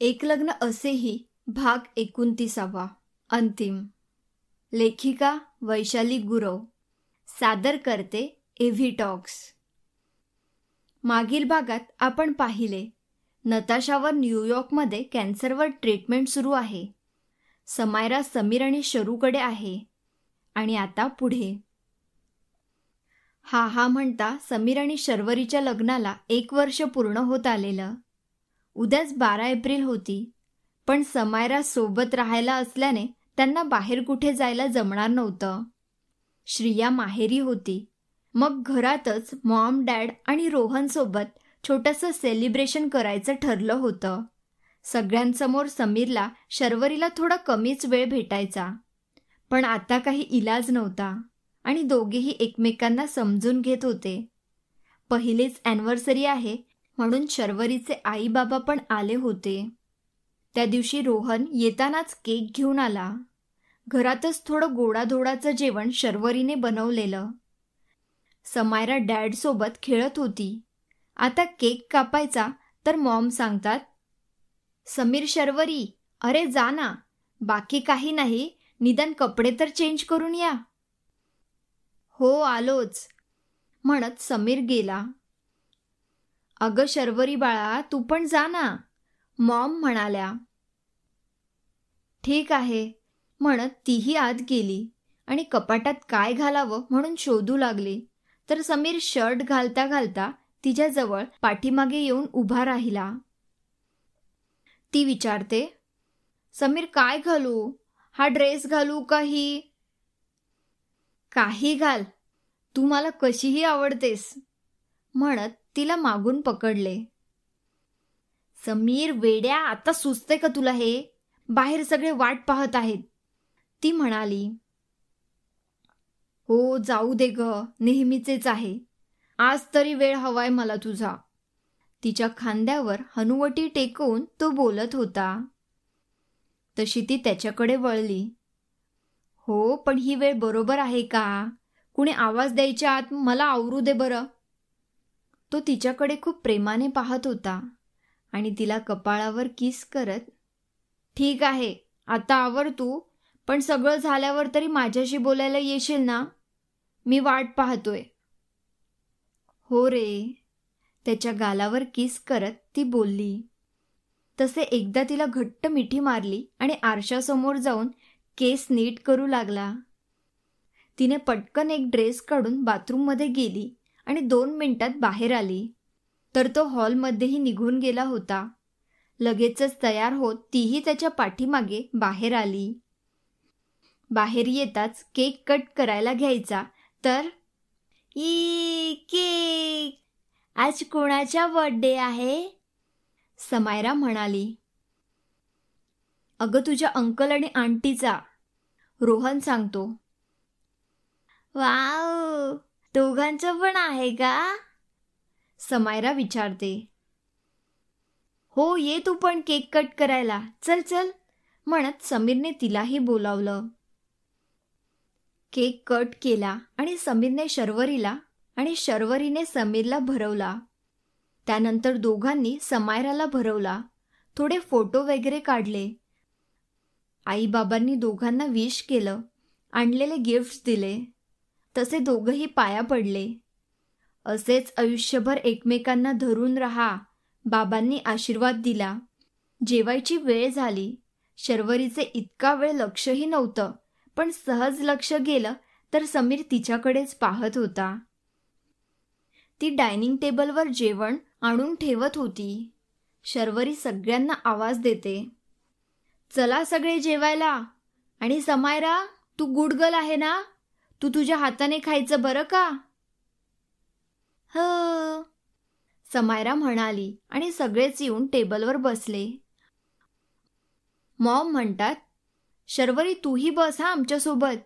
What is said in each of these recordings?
एक लग्न असेही भाग एकोणतीसावा. अंतिम. लेखिका वैशाली गुरव. सादर करते एव्ही टॉक्स. मागील भागात आपण पाहिले नताशावर न्यूयॉर्कमध्ये कॅन्सरवर ट्रीटमेंट सुरू आहे. समायरा समीर आणि शरूकडे आहे. आणि आता पुढे. हा हा म्हणता समीर आणि शर्वरीच्या लग्नाला एक वर्ष पूर्ण होत आलेलं. उद्याच बारा एप्रिल होती. पण समायरा सोबत राहायला असल्याने त्यांना बाहेर कुठे जायला जमणार नव्हतं. श्रिया माहेरी होती. मग घरातच मॉम डॅड आणि रोहनसोबत छोटंसं सेलिब्रेशन करायचं ठरलं होतं. सगळ्यांसमोर समीरला शर्वरीला थोडा कमीच वेळ भेटायचा. पण आता काही इलाज नव्हता आणि दोघेही एकमेकांना समजून घेत होते. पहिलीच अॅनिव्हर्सरी आहे म्हणून शर्वरीचे आईबाबा पण आले होते. त्या दिवशी रोहन येतानाच केक घेऊन आला. घरातच थोडं गोडाधोडाचं जेवण शर्वरीने बनवलेलं. समायरा डॅडसोबत खेळत होती. आता केक कापायचा तर मॉम सांगतात समीर शर्वरी अरे जा ना बाकी काही नाही निदान कपडे तर चेंज करून या. हो आलोच म्हणत समीर गेला. अगं शर्वरी बाळा तू पण जा ना. मॉम म्हणाल्या. ठीक आहे म्हणत तीही आत गेली आणि कपाटात काय घालावं म्हणून शोधू लागली. तर समीर शर्ट घालता घालता तिच्याजवळ पाठीमागे येऊन उभा राहिला. ती विचारते समीर काय घालू? हा ड्रेस घालू काही? काही घाल. तू मला कशीही आवडतेस म्हणत तिला मागून पकडले. समीर वेड्या आता सुचते का तुला हे? बाहेर सगळे वाट पाहत आहेत. ती म्हणाली हो जाऊ दे ग नेहमीचेच आहे. आज तरी वेळ हवाय मला तुझा. तिच्या खांद्यावर हनुवटी टेकवून तो बोलत होता. तशी ती त्याच्याकडे वळली. हो पण ही वेळ बरोबर आहे का? कुणी आवाज द्यायच्या आत मला आवरू दे बरं. तो तिच्याकडे खूप प्रेमाने पाहत होता आणि तिला कपाळावर किस करत ठीक आहे आता आवर तू पण सगळं झाल्यावर तरी माझ्याशी बोलायला येशील ना? मी वाट पाहतोय. हो रे. त्याच्या गालावर किस करत ती बोलली. तसे एकदा तिला घट्ट मिठी मारली आणि आरशासमोर जाऊन केस नीट करू लागला. तिने पटकन एक ड्रेस काढून बाथरूममध्ये गेली. आणि दोन मिनिटात बाहेर आली. तर तो हॉलमध्येही निघून गेला होता. लगेचच तयार होत तीही त्याच्या पाठीमागे बाहेर आली. बाहेर येताच केक कट करायला घ्यायचा. तर ई केक! आज कोणाचा बर्थडे आहे? समायरा म्हणाली. अगं तुझ्या अंकल आणि आंटीचा रोहन सांगतो. वाव! दोघांचं पण आहे का? समायरा विचारते. हो ये तू पण केक कट करायला. चल चल म्हणत समीरने तिलाही बोलावलं. केक कट केला आणि समीरने शर्वरीला आणि शर्वरीने समीरला भरवला. त्यानंतर दोघांनी समायराला भरवला. थोडे फोटो वगैरे काढले. आईबाबांनी दोघांना विश केलं. आणलेले गिफ्ट्स दिले. तसे दोघंही पाया पडले. असेच आयुष्यभर एकमेकांना धरून राहा बाबांनी आशीर्वाद दिला. जेवायची वेळ झाली. शर्वरीचे इतका वेळ लक्षही नव्हतं पण सहज लक्ष गेलं तर समीर तिच्याकडेच पाहत होता. ती डायनिंग टेबलवर जेवण आणून ठेवत होती. शर्वरी सगळ्यांना आवाज देते. चला सगळे जेवायला. आणि समायरा तू गुडगल आहे ना? तू तुझ्या हाताने खायचं बरं का? ह. समायरा म्हणाली आणि सगळेच येऊन टेबलवर बसले. मॉम म्हणतात शर्वरी तूही बस हा आमच्यासोबत.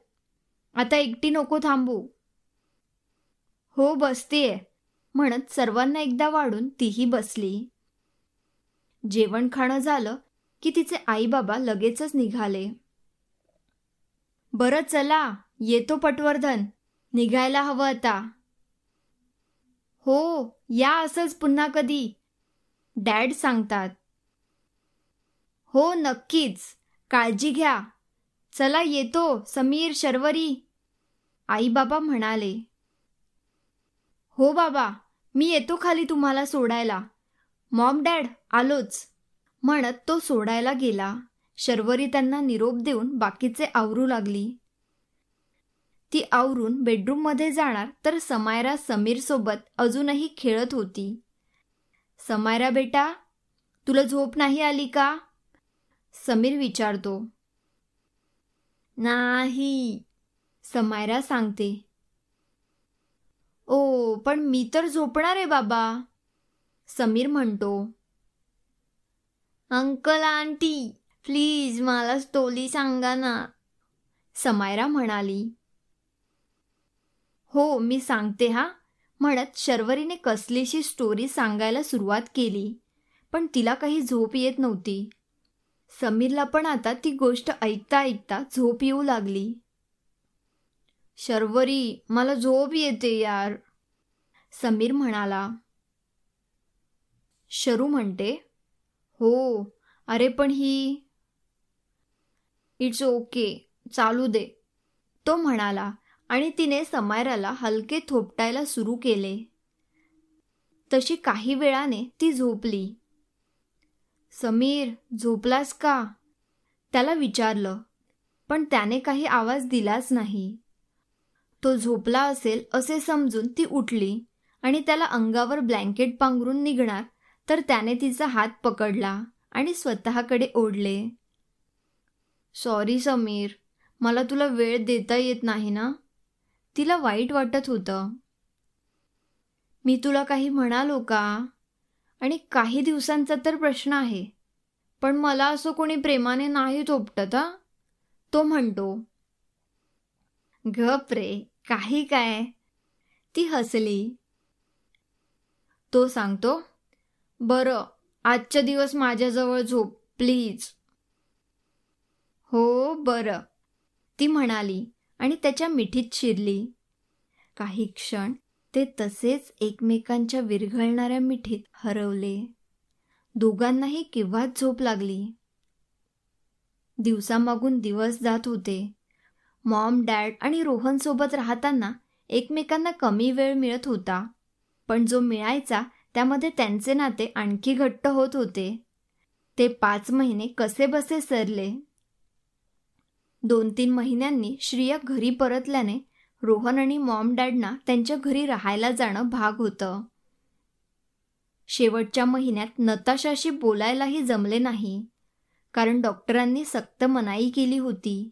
आता एकटी नको थांबू. हो बसतेय म्हणत सर्वांना एकदा वाढून तीही बसली. जेवण खाणं झालं की तिचे आई बाबा लगेचच निघाले. बरं चला. येतो पटवर्धन. निघायला हवं आता. हो या असंच पुन्हा कधी. डॅड सांगतात. हो नक्कीच. काळजी घ्या. चला येतो समीर शर्वरी. आई बाबा म्हणाले. हो बाबा मी येतो खाली तुम्हाला सोडायला. मॉम डॅड आलोच. म्हणत तो सोडायला गेला. शर्वरी त्यांना निरोप देऊन बाकीचे आवरू लागली. ती आवरून बेडरूममध्ये जाणार तर समायरा समीरसोबत अजूनही खेळत होती. समायरा बेटा तुला झोप नाही आली का? समीर विचारतो. नाही समायरा सांगते. ओ पण मी तर झोपणार आहे बाबा समीर म्हणतो. अंकल आंटी प्लीज मला स्टोली सांगा ना समायरा म्हणाली. हो मी सांगते हा. म्हणत शर्वरीने कसलीशी स्टोरी सांगायला सुरुवात केली. पण तिला काही झोप येत नव्हती. समीरला पण आता ती गोष्ट ऐकता ऐकता झोप येऊ लागली. शर्वरी मला झोप येते यार. समीर म्हणाला. शरू म्हणते. हो अरे पण ही. इट्स ओके चालू दे. तो म्हणाला. आणि तिने समायराला हलके थोपटायला सुरू केले. तशी काही वेळाने ती झोपली. समीर झोपलास का? त्याला विचारलं पण त्याने काही आवाज दिलाच नाही. तो झोपला असेल असे समजून ती उठली आणि त्याला अंगावर ब्लँकेट पांघरून निघणार तर त्याने तिचा हात पकडला आणि स्वतःकडे ओढले. सॉरी समीर मला तुला वेळ देता येत नाही ना? तिला वाईट वाटत होतं. मी तुला काही म्हणालो का? आणि काही दिवसांचा तर प्रश्न आहे. पण मला असं कोणी प्रेमाने नाही थोपटत हा? तो म्हणतो. गप रे काही काय? ती हसली. तो सांगतो बरं आजच्या दिवस माझ्याजवळ झोप प्लीज. हो बरं ती म्हणाली. आणि त्याच्या मिठीत शिरली. काही क्षण ते तसेच एकमेकांच्या विरघळणाऱ्या मिठीत हरवले. दोघांनाही केव्हाच झोप लागली? दिवसामागून दिवस जात होते. मॉम डॅड आणि रोहनसोबत राहताना एकमेकांना कमी वेळ मिळत होता. पण जो मिळायचा त्यामध्ये त्यांचे नाते आणखी घट्ट होत होते. ते पाच महिने कसे बसे सरले. दोन तीन महिन्यांनी श्रिया घरी परतल्याने रोहन आणि मॉम डॅडना त्यांच्या घरी राहायला जाणं भाग होतं. शेवटच्या महिन्यात नताशाशी बोलायलाही जमले नाही कारण डॉक्टरांनी सक्त मनाई केली होती.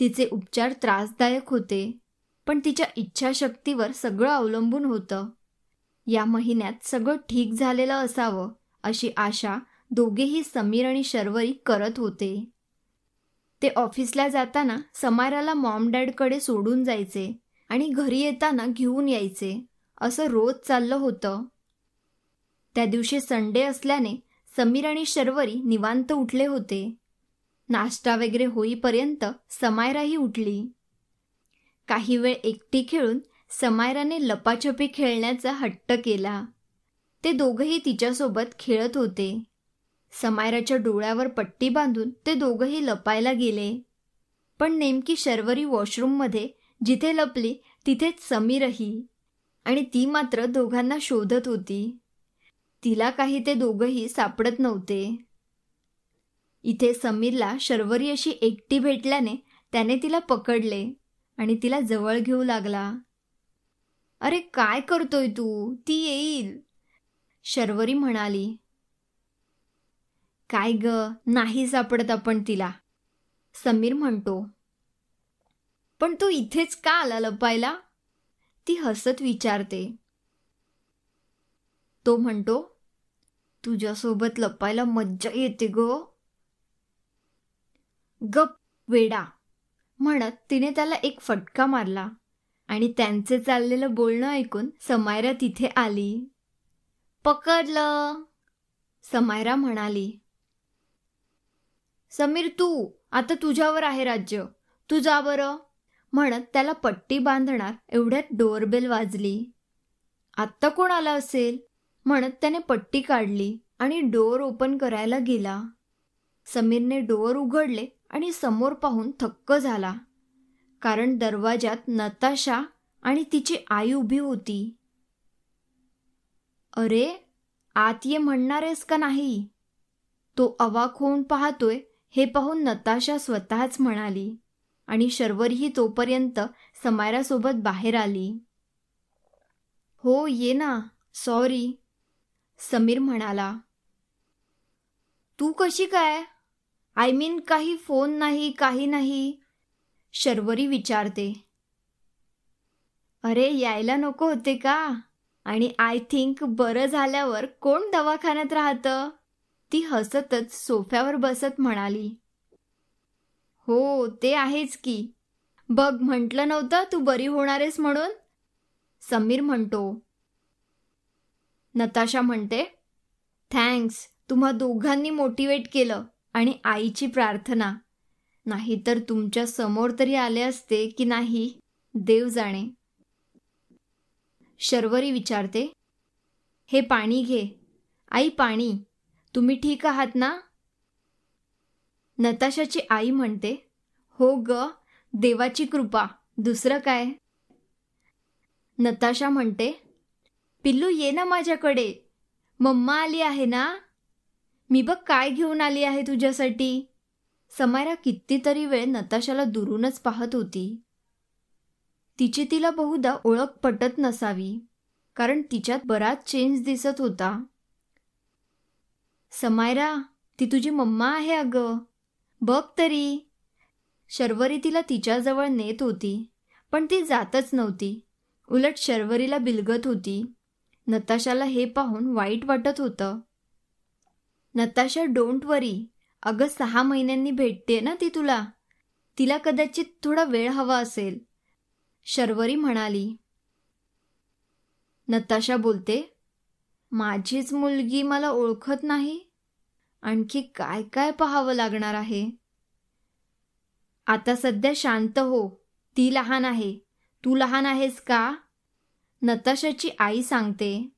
तिचे उपचार त्रासदायक होते पण तिच्या इच्छाशक्तीवर सगळं अवलंबून होतं. या महिन्यात सगळं ठीक झालेलं असावं अशी आशा दोघेही समीर आणि शर्वरी करत होते. ते ऑफिसला जाताना समाराला मॉम डॅडकडे सोडून जायचे आणि घरी येताना घेऊन यायचे. असं रोज चाललं होतं. त्या दिवशी संडे असल्याने समीर आणि शर्वरी निवांत उठले होते. नाश्ता वगैरे होईपर्यंत समायराही उठली. काही वेळ एकटी खेळून समायराने लपाछपी खेळण्याचा हट्ट केला. ते दोघंही तिच्यासोबत खेळत होते. समायराच्या डोळ्यावर पट्टी बांधून ते दोघंही लपायला गेले. पण नेमकी शर्वरी वॉशरूममध्ये जिथे लपली तिथेच समीरही आणि ती मात्र दोघांना शोधत होती. तिला काही ते दोघंही सापडत नव्हते. इथे समीरला शर्वरी अशी एकटी भेटल्याने त्याने तिला पकडले आणि तिला जवळ घेऊ लागला. अरे काय करतोय तू? ती येईल. शर्वरी म्हणाली. काय ग? नाही सापडत आपण तिला. समीर म्हणतो पण तू इथेच का आला लपायला? ती हसत विचारते. तो म्हणतो तुझ्यासोबत लपायला मज्जा येते ग. गप वेडा म्हणत तिने त्याला एक फटका मारला आणि त्यांचे चाललेलं बोलणं ऐकून समायरा तिथे आली. पकडलं समायरा म्हणाली. समीर तू आता तुझ्यावर आहे राज्य. तू जा बरं. म्हणत त्याला पट्टी बांधणार एवढ्यात डोअरबेल वाजली. आत्ता कोण आला असेल? म्हणत त्याने पट्टी काढली आणि डोअर ओपन करायला गेला. समीरने डोअर उघडले आणि समोर पाहून थक्क झाला. कारण दरवाजात नताशा आणि तिची आई उभी होती. अरे आत ये म्हणणारेस का नाही? तो अवाक होऊन पाहतोय हे पाहून नताशा स्वतःच म्हणाली आणि शर्वरीही तोपर्यंत समायरासोबत बाहेर आली. हो ये ना सॉरी समीर म्हणाला. तू कशी काय? आय मीन काही फोन नाही काही नाही शर्वरी विचारते. अरे यायला नको होते का? आणि आय थिंक बरं झाल्यावर कोण दवाखान्यात राहतं? ती हसतच सोफ्यावर बसत म्हणाली. हो ते आहेच की. बघ म्हटलं नव्हतं तू बरी होणारेस म्हणून? समीर म्हणतो. नताशा म्हणते थँक्स तुम्हा दोघांनी मोटिवेट केलं आणि आईची प्रार्थना. नाहीतर तुमच्यासमोर तरी आले असते की नाही देव जाणे. शर्वरी विचारते हे पाणी घे. आई पाणी. तुम्ही ठीक आहात ना? नताशाची आई म्हणते हो ग देवाची कृपा. दुसरं काय? नताशा म्हणते पिल्लू ये ना माझ्याकडे. मम्मा आली आहे ना? मी बघ काय घेऊन आली आहे तुझ्यासाठी. समायरा कितीतरी वेळ नताशाला दुरूनच पाहत होती. तिची तिला बहुधा ओळख पटत नसावी कारण तिच्यात बराच चेंज दिसत होता. समायरा ती तुझी मम्मा आहे अगं. बघ तरी. शर्वरी तिला तिच्याजवळ नेत होती पण ती जातच नव्हती. उलट शर्वरीला बिलगत होती. नताशाला हे पाहून वाईट वाटत होतं. Natasha don't worry. अगं सहा महिन्यांनी भेटते ना ती तुला? तिला कदाचित थोडा वेळ हवा असेल. शर्वरी म्हणाली. नताशा बोलते माझीच मुलगी मला ओळखत नाही? आणखी काय काय पाहावं लागणार आहे? आता सध्या शांत हो. ती लहान आहे. तू लहान आहेस का? नताशाची आई सांगते.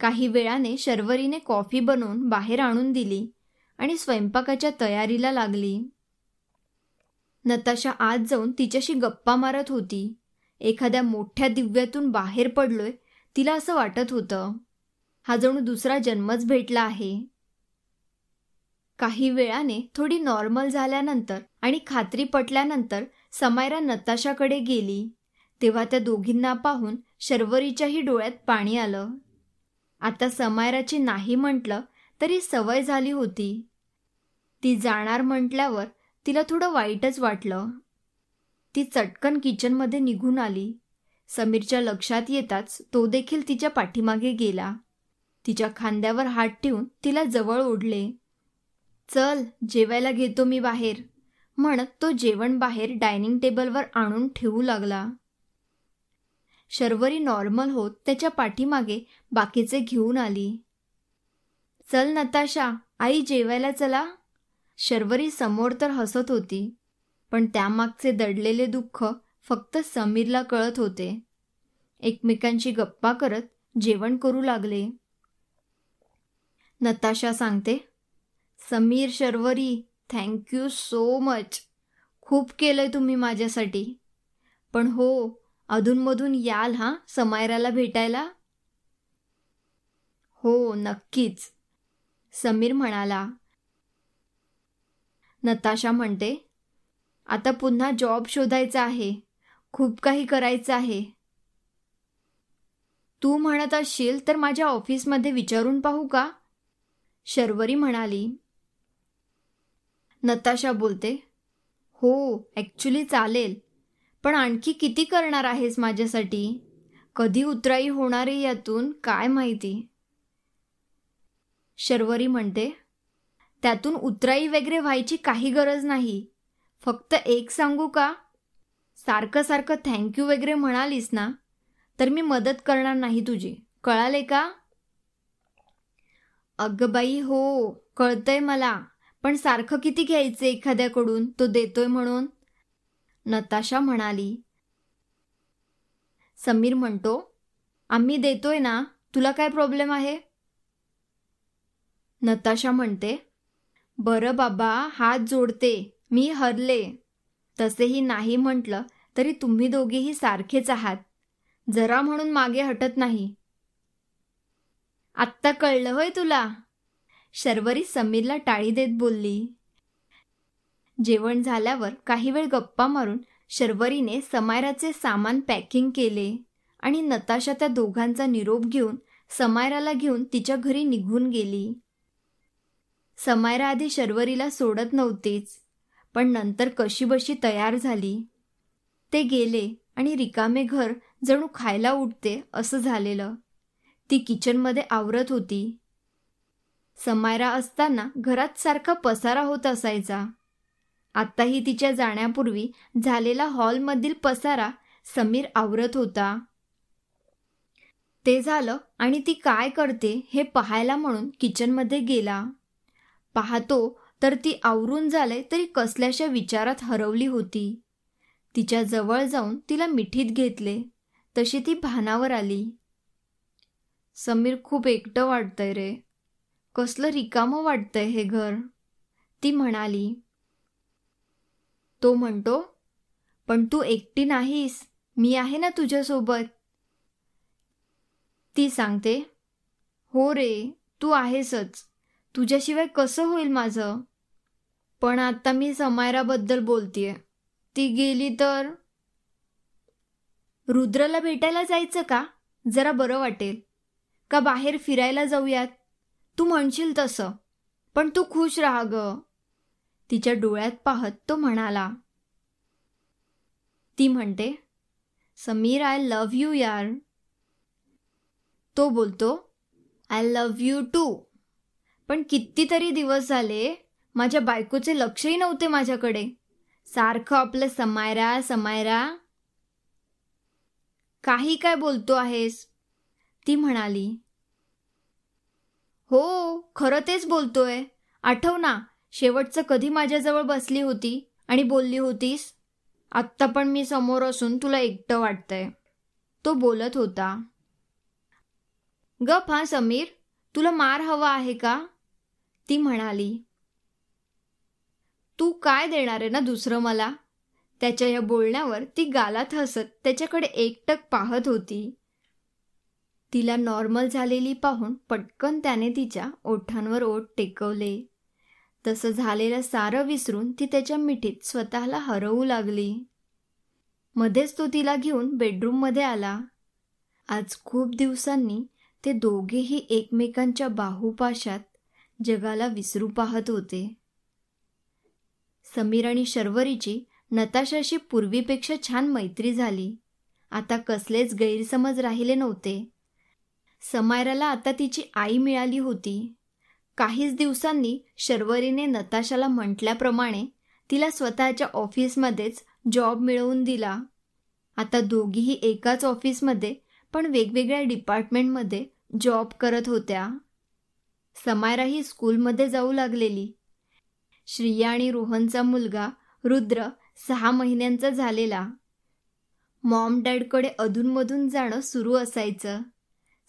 काही वेळाने शर्वरीने कॉफी बनवून बाहेर आणून दिली आणि स्वयंपाकाच्या तयारीला लागली. नताशा आत जाऊन तिच्याशी गप्पा मारत होती. एखाद्या मोठ्या दिव्यातून बाहेर पडलोय तिला असं वाटत होतं. हा जणू दुसरा जन्मच भेटला आहे. काही वेळाने थोडी नॉर्मल झाल्यानंतर आणि खात्री पटल्यानंतर समायरा नताशाकडे गेली. तेव्हा त्या दोघींना पाहून शर्वरीच्याही डोळ्यात पाणी आलं. आता समायराची नाही म्हटलं तरी सवय झाली होती. ती जाणार म्हटल्यावर तिला थोडं वाईटच वाटलं. ती चटकन किचनमध्ये निघून आली. समीरच्या लक्षात येताच तो देखील तिच्या पाठीमागे गेला. तिच्या खांद्यावर हात ठेवून तिला जवळ ओढले. चल जेवायला घेतो मी बाहेर. म्हणत तो जेवण बाहेर डायनिंग टेबलवर आणून ठेवू लागला. शर्वरी नॉर्मल होत त्याच्या पाठीमागे बाकीचे घेऊन आली. चल नताशा आई जेवायला चला. शर्वरी समोर तर हसत होती पण त्यामागचे दडलेले दुःख फक्त समीरला कळत होते. एकमेकांशी गप्पा करत जेवण करू लागले. नताशा सांगते Sameer Sharvari thank you so much खूप केलंय तुम्ही माझ्यासाठी. पण हो अधूनमधून याल हा समायराला भेटायला? हो नक्कीच. समीर म्हणाला. नताशा म्हणते आता पुन्हा जॉब शोधायचा आहे. खूप काही करायचं आहे. तू म्हणत असशील तर माझ्या ऑफिसमध्ये विचारून पाहू का? शर्वरी म्हणाली नताशा बोलते हो ॲक्च्युली चालेल. पण आणखी किती करणार आहेस माझ्यासाठी? कधी उतराई होणार आहे यातून काय माहिती? शर्वरी म्हणते त्यातून उतराई वगैरे व्हायची काही गरज नाही. फक्त एक सांगू का? सारखं सारखं थँक्यू वगैरे म्हणालीस ना तर मी मदत करणार नाही तुझी. कळाले का? अगं बाई हो कळतंय मला. पण सारखं किती घ्यायचं एखाद्याकडून? तो देतोय म्हणून? नताशा म्हणाली. समीर म्हणतो आम्ही देतोय ना तुला काय प्रॉब्लेम आहे? नताशा म्हणते बरं बाबा हात जोडते मी हरले. तसेही नाही म्हटलं तरी तुम्ही दोघेही सारखेच आहात. जरा म्हणून मागे हटत नाही. आत्ता कळलं होय तुला? शर्वरी समीरला टाळी देत बोलली. जेवण झाल्यावर काही वेळ गप्पा मारून शर्वरीने समायराचे सामान पॅकिंग केले आणि नताशा त्या दोघांचा निरोप घेऊन समायराला घेऊन तिच्या घरी निघून गेली. समायरा आधी शर्वरीला सोडत नव्हतीच पण नंतर कशीबशी तयार झाली. ते गेले आणि रिकामे घर जणू खायला उठते असं झालेलं. ती किचनमध्ये आवरत होती. समायरा असताना घरात सारखा पसारा होत असायचा. आत्ताही तिच्या जाण्यापूर्वी झालेला हॉलमधील पसारा समीर आवरत होता. ते झालं आणि ती काय करते हे पाहायला म्हणून किचनमध्ये गेला. पाहतो तर ती आवरून झाले तरी कसल्याशा विचारात हरवली होती. तिच्या जवळ जाऊन तिला मिठीत घेतले. तशी ती भानावर आली. समीर खूप एकटं वाटतंय रे. कसलं रिकामं वाटतंय हे घर. ती म्हणाली तो म्हणतो पण तू एकटी नाहीस. मी आहे ना तुझ्यासोबत. ती सांगते हो रे तू आहेसच. तुझ्याशिवाय कसं होईल माझं? पण आता मी समायराबद्दल बोलतीये. ती गेली तर? रुद्रला भेटायला जायचं का? जरा बरं वाटेल. का बाहेर फिरायला जाऊयात? तू म्हणशील तसं. पण तू खुश राहा ग. तिच्या डोळ्यात पाहत तो म्हणाला ती म्हणते समीर आय लव्ह यू यार. तो बोलतो आय लव्ह यू टू पण कितीतरी दिवस झाले माझ्या बायकोचे लक्षही नव्हते माझ्याकडे. सारखं आपलं समायरा समायरा. काही काय बोलतो आहेस? ती म्हणाली हो खरं तेच बोलतोय. आठव ना शेवटचं कधी माझ्याजवळ बसली होती आणि बोलली होतीस? आत्ता पण मी समोर असून तुला एकटं वाटतंय. तो बोलत होता गप हा समीर तुला मार हवा आहे का? ती म्हणाली तू काय देणार आहे ना दुसरं मला? त्याच्या या बोलण्यावर ती गालात हसत त्याच्याकडे एकटक पाहत होती. तिला नॉर्मल झालेली पाहून पटकन त्याने तिच्या ओठांवर ओठ टेकवले. तसं झालेलं सारं विसरून ती त्याच्या मिठीत स्वतःला हरवू लागली. मध्येच तो तिला घेऊन बेडरूममध्ये आला. आज खूप दिवसांनी ते दोघेही एकमेकांच्या बाहुपाशात जगाला विसरू पाहत होते. समीर आणि शर्वरीची नताशाशी पूर्वीपेक्षा छान मैत्री झाली. आता कसलेच गैरसमज राहिले नव्हते. समायराला आता तिची आई मिळाली होती. काहीच दिवसांनी शर्वरीने नताशाला म्हटल्याप्रमाणे तिला स्वतःच्या ऑफिसमध्येच जॉब मिळवून दिला. आता दोघीही एकाच ऑफिसमध्ये पण वेगवेगळ्या डिपार्टमेंटमध्ये जॉब करत होत्या. समायराही स्कूलमध्ये जाऊ लागलेली. श्रिया आणि रोहनचा मुलगा रुद्र सहा महिन्यांचा झालेला. मॉम डॅडकडे अधूनमधून जाणं सुरू असायचं.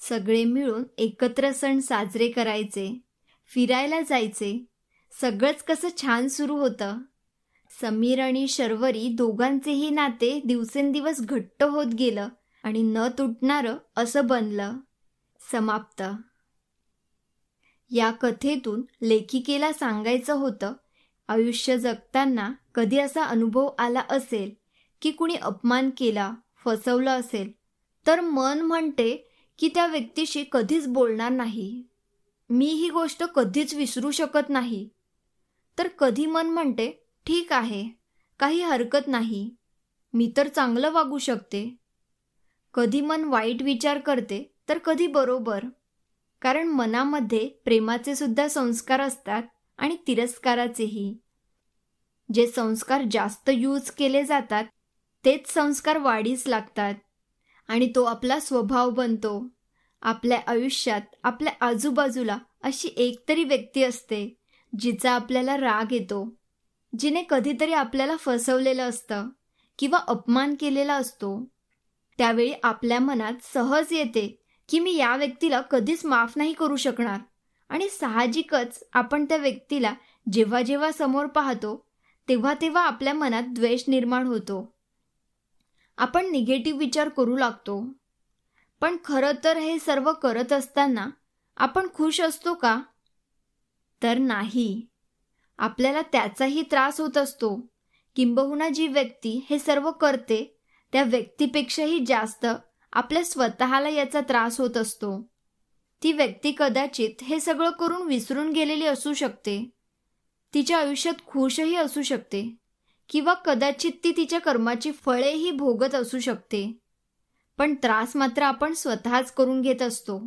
सगळे मिळून एकत्र सण साजरे करायचे फिरायला जायचे. सगळंच कसं छान सुरू होतं. समीर आणि शर्वरी दोघांचेही नाते दिवसेंदिवस घट्ट होत गेलं आणि न तुटणारं असं बनलं. समाप्त. या कथेतून लेखिकेला सांगायचं होतं आयुष्य जगताना कधी असा अनुभव आला असेल की कुणी अपमान केला फसवलं असेल तर मन म्हणते की त्या व्यक्तीशी कधीच बोलणार नाही. मी ही गोष्ट कधीच विसरू शकत नाही. तर कधी मन म्हणते ठीक आहे काही हरकत नाही. मी तर चांगलं वागू शकते. कधी मन वाईट विचार करते तर कधी बरोबर. कारण मनामध्ये प्रेमाचे सुद्धा संस्कार असतात आणि तिरस्काराचेही. जे संस्कार जास्त यूज केले जातात तेच संस्कार वाढीस लागतात. आणि तो आपला स्वभाव बनतो. आपल्या आयुष्यात आपल्या आजूबाजूला अशी एकतरी व्यक्ती असते जिचा आपल्याला राग येतो जिने कधीतरी आपल्याला फसवलेलं असतं किंवा अपमान केलेला असतो. त्यावेळी आपल्या मनात सहज येते की मी या व्यक्तीला कधीच माफ नाही करू शकणार आणि साहजिकच आपण त्या व्यक्तीला जेव्हा जेव्हा समोर पाहतो तेव्हा तेव्हा आपल्या मनात द्वेष निर्माण होतो. आपण निगेटिव्ह विचार करू लागतो. पण खरं तर हे सर्व करत असताना आपण खुश असतो का? तर नाही. आपल्याला त्याचाही त्रास होत असतो. किंबहुना जी व्यक्ती हे सर्व करते त्या व्यक्तीपेक्षाही जास्त आपल्या स्वतःला याचा त्रास होत असतो. ती व्यक्ती कदाचित हे सगळं करून विसरून गेलेली असू शकते. तिच्या आयुष्यात खुशही असू शकते. किंवा कदाचित ती तिच्या कर्माची फळेही भोगत असू शकते. पण त्रास मात्र आपण स्वतःच करून घेत असतो.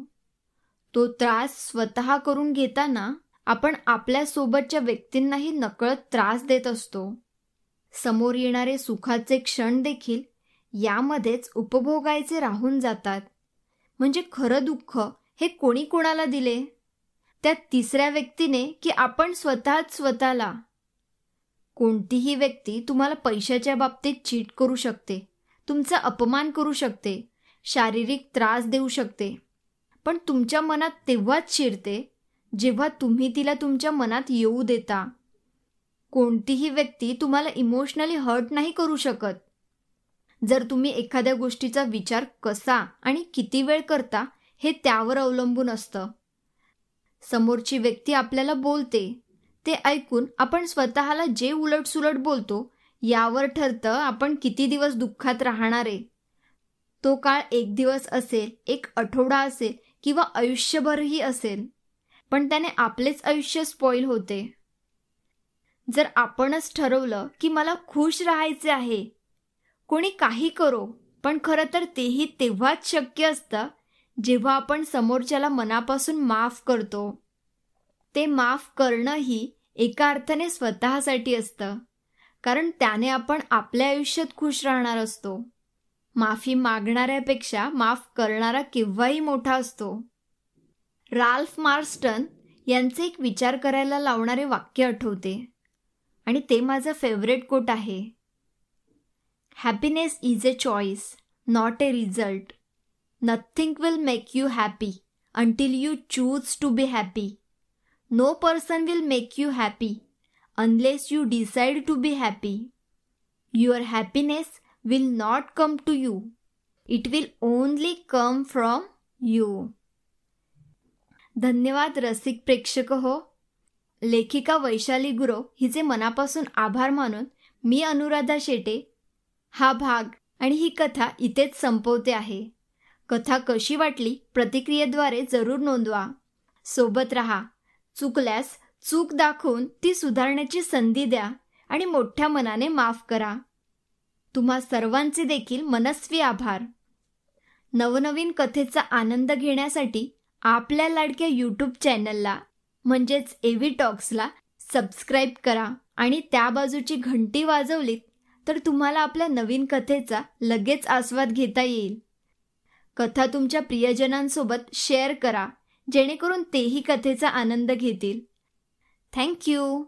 तो त्रास स्वतः करून घेताना आपण आपल्या सोबतच्या व्यक्तींनाही नकळत त्रास देत असतो. समोर येणारे सुखाचे क्षण देखील यामध्येच उपभोगायचे राहून जातात. म्हणजे खरं दुःख हे कोणी कोणाला दिले? त्या तिसऱ्या व्यक्तीने की आपण स्वतःच स्वतःला? कोणतीही व्यक्ती तुम्हाला पैशाच्या बाबतीत चीट करू शकते. तुमचा अपमान करू शकते. शारीरिक त्रास देऊ शकते. पण तुमच्या मनात तेव्हाच शिरते जेव्हा तुम्ही तिला तुमच्या मनात येऊ देता. कोणतीही व्यक्ती तुम्हाला इमोशनली हर्ट नाही करू शकत. जर तुम्ही एखाद्या गोष्टीचा विचार कसा आणि किती वेळ करता हे त्यावर अवलंबून असतं. समोरची व्यक्ती आपल्याला बोलते ते ऐकून आपण स्वतःला जे उलटसुलट बोलतो यावर ठरतं आपण किती दिवस दुःखात राहणार आहे. तो काळ एक दिवस असेल एक आठवडा असेल किंवा आयुष्यभरही असेल. पण त्याने आपलेच आयुष्य स्पॉईल होते. जर आपणच ठरवलं की मला खुश राहायचे आहे कोणी काही करो पण खरं तर तेही तेव्हाच शक्य असतं जेव्हा आपण समोरच्याला मनापासून माफ करतो. ते माफ करणंही एका अर्थाने स्वतःसाठी असतं. कारण त्याने आपण आपल्या आयुष्यात खुश राहणार असतो. माफी मागणाऱ्यापेक्षा माफ करणारा केव्हाही मोठा असतो. राल्फ मार्स्टन यांचे एक विचार करायला लावणारे वाक्य आठवते. आणि ते माझं फेवरेट कोट आहे. Happiness is a choice not a result nothing will make you happy until you choose to be happy no person will make you happy unless you decide to be happy your happiness will not come to you it will only come from you धन्यवाद रसिक प्रेक्षक हो. लेखिका वैशाली गुरव हिचे मनापासून आभार मानून मी अनुराधा शेटे हा भाग आणि ही कथा इथेच संपवते आहे. कथा कशी वाटली प्रतिक्रियेद्वारे जरूर नोंदवा. सोबत रहा. चुकल्यास चूक दाखवून ती सुधारण्याची संधी द्या आणि मोठ्या मनाने माफ करा. तुम्हा सर्वांचे देखील मनस्वी आभार. नवनवीन कथेचा आनंद घेण्यासाठी आपल्या लाडक्या यूट्यूब चॅनलला म्हणजेच एव्ही टॉक्सला सबस्क्राईब करा आणि त्या बाजूची घंटी वाजवलीत तर तुम्हाला आपल्या नवीन कथेचा लगेच आस्वाद घेता येईल. कथा तुमच्या प्रियजनांसोबत शेअर करा. जेणेकरून तेही कथेचा आनंद घेतील. थँक्यू